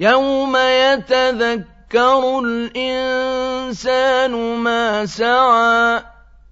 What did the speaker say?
يَوْمَ يَتَذَكَّرُ الْإِنسَانُ مَا سَعَىٰ